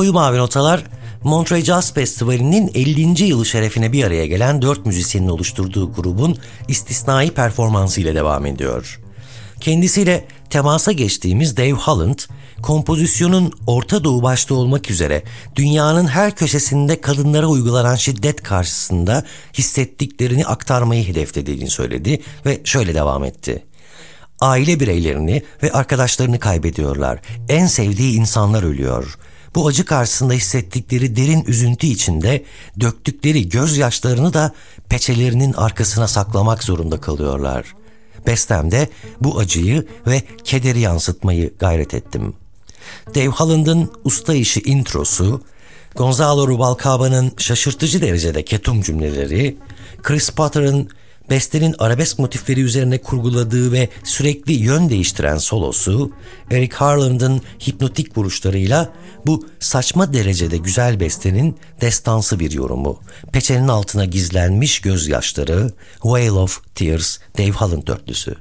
Koyu Mavi Notalar, Montreux Jazz Festivali'nin 50. yılı şerefine bir araya gelen dört müzisyenin oluşturduğu grubun istisnai performansı ile devam ediyor. Kendisiyle temasa geçtiğimiz Dave Holland, kompozisyonun Orta Doğu başta olmak üzere dünyanın her köşesinde kadınlara uygulanan şiddet karşısında hissettiklerini aktarmayı hedeflediğini söyledi ve şöyle devam etti. Aile bireylerini ve arkadaşlarını kaybediyorlar. En sevdiği insanlar ölüyor. Bu acı karşısında hissettikleri derin üzüntü içinde döktükleri gözyaşlarını da peçelerinin arkasına saklamak zorunda kalıyorlar. Bestemde bu acıyı ve kederi yansıtmayı gayret ettim. Dave Holland'ın usta işi introsu, Gonzalo Rubalcaba'nın şaşırtıcı derecede ketum cümleleri, Chris Potter'ın bestenin arabesk motifleri üzerine kurguladığı ve sürekli yön değiştiren solosu, Eric Harland'ın hipnotik vuruşlarıyla bu saçma derecede güzel bestenin destansı bir yorumu. Peçenin altına gizlenmiş gözyaşları, Whale of Tears, Dave Holland dörtlüsü.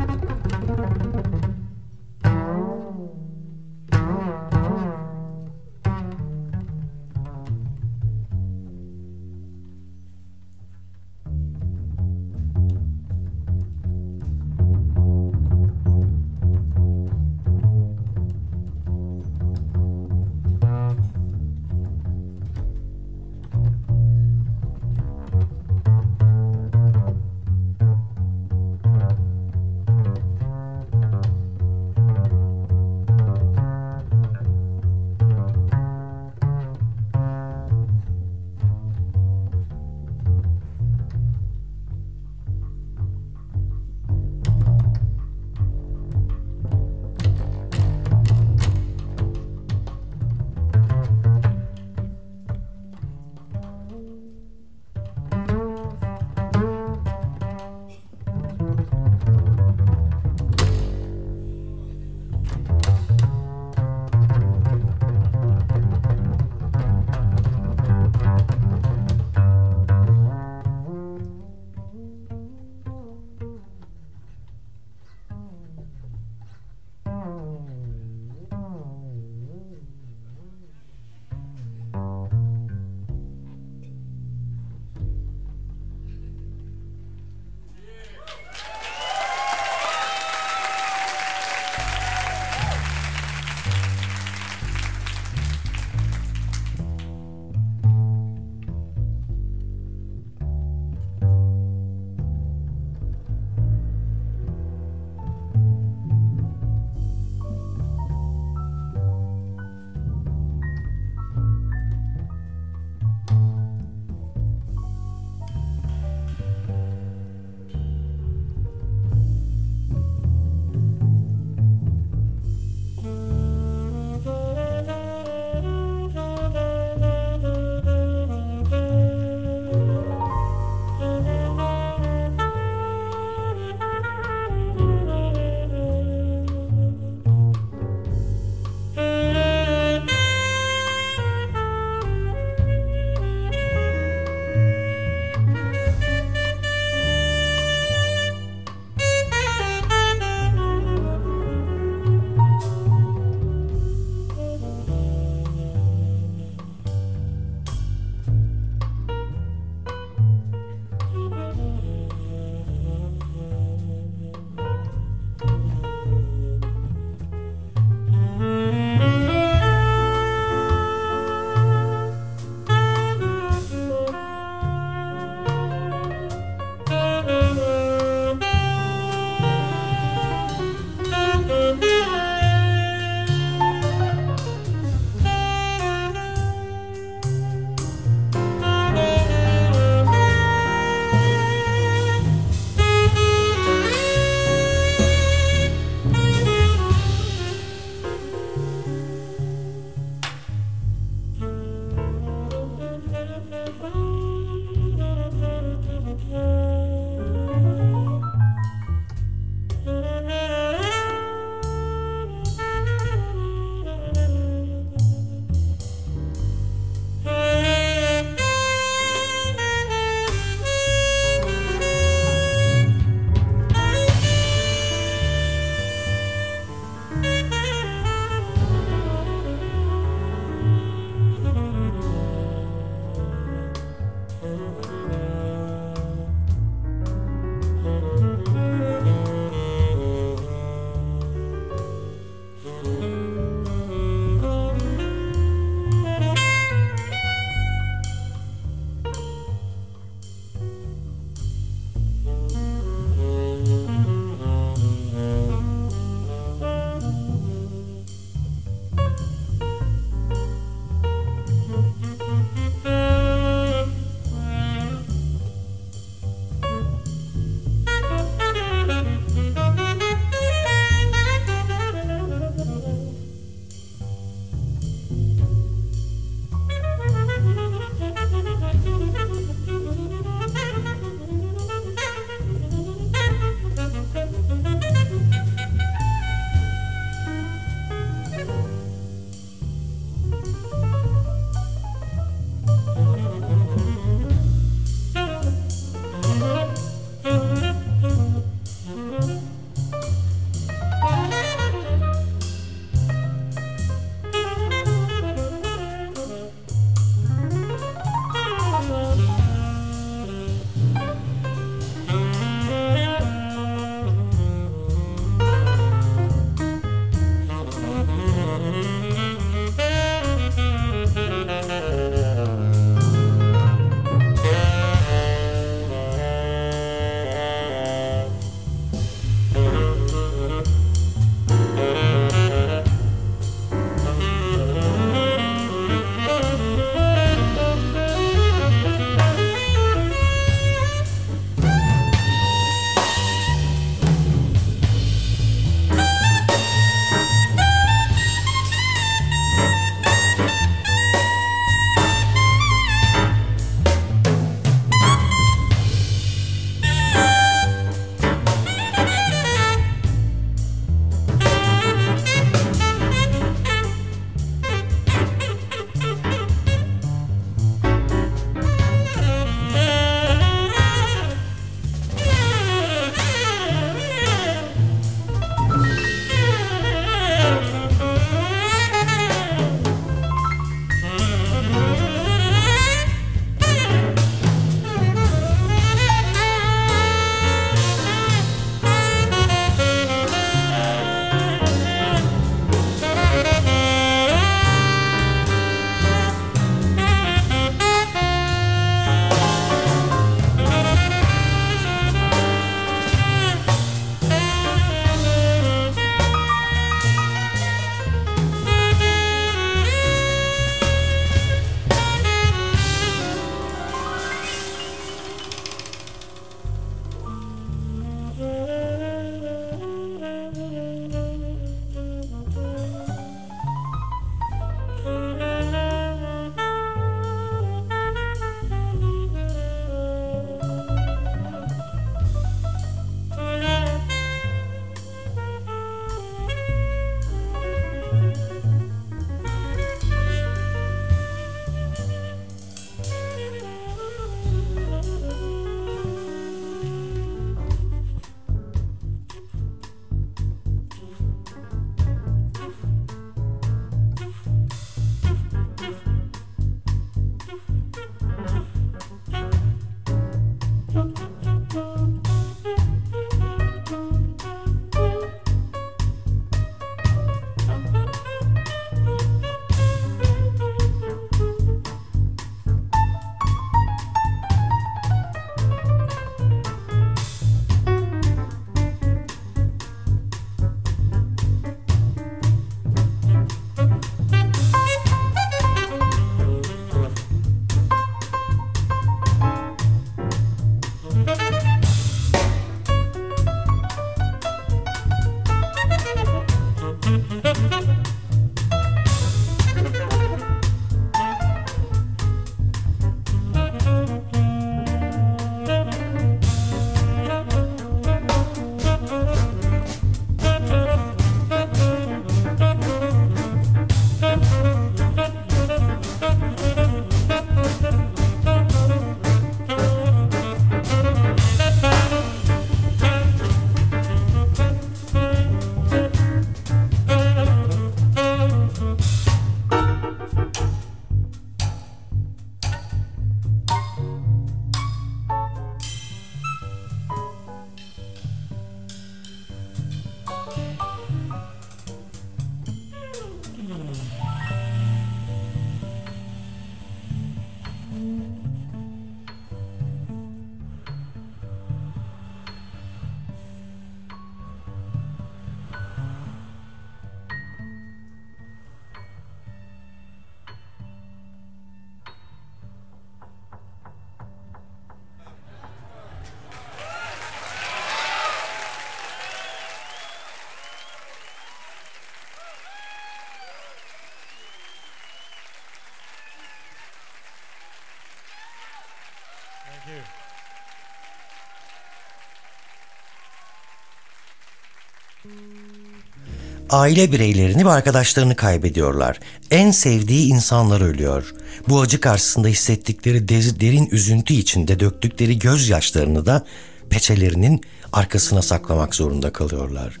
Aile bireylerini ve arkadaşlarını kaybediyorlar. En sevdiği insanlar ölüyor. Bu acı karşısında hissettikleri derin üzüntü içinde döktükleri gözyaşlarını da peçelerinin arkasına saklamak zorunda kalıyorlar.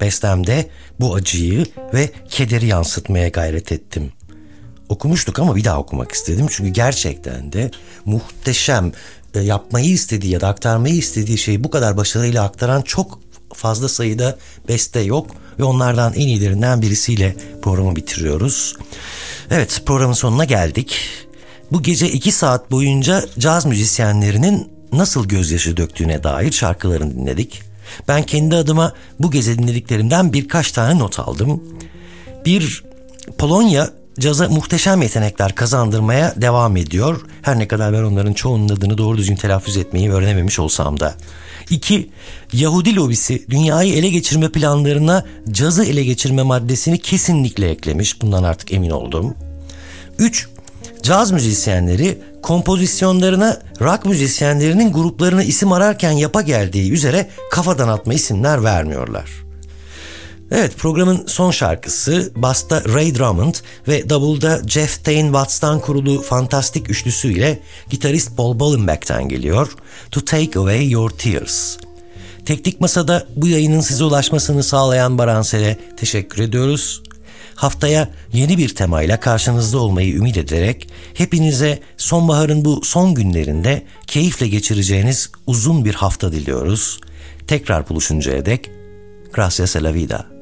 Bestemde bu acıyı ve kederi yansıtmaya gayret ettim. Okumuştuk ama bir daha okumak istedim. Çünkü gerçekten de muhteşem e, yapmayı istediği ya da aktarmayı istediği şeyi bu kadar başarıyla aktaran çok fazla sayıda beste yok ve onlardan en iyilerinden birisiyle programı bitiriyoruz. Evet programın sonuna geldik. Bu gece iki saat boyunca caz müzisyenlerinin nasıl gözyaşı döktüğüne dair şarkılarını dinledik. Ben kendi adıma bu gece dinlediklerimden birkaç tane not aldım. Bir Polonya caza muhteşem yetenekler kazandırmaya devam ediyor. Her ne kadar ben onların çoğunun adını doğru düzgün telaffuz etmeyi öğrenememiş olsam da. İki, Yahudi lobisi dünyayı ele geçirme planlarına cazı ele geçirme maddesini kesinlikle eklemiş. Bundan artık emin oldum. Üç, caz müzisyenleri kompozisyonlarına rock müzisyenlerinin gruplarına isim ararken yapa geldiği üzere kafadan atma isimler vermiyorlar. Evet programın son şarkısı Bass'ta Ray Drummond ve Double'da Jeff Tain Watts'tan kurulu fantastik üçlüsüyle gitarist Paul Bollenbeck'ten geliyor. To Take Away Your Tears. Teknik Masa'da bu yayının size ulaşmasını sağlayan Baransel'e teşekkür ediyoruz. Haftaya yeni bir temayla karşınızda olmayı ümit ederek hepinize sonbaharın bu son günlerinde keyifle geçireceğiniz uzun bir hafta diliyoruz. Tekrar buluşuncaya dek Gracias a la vida.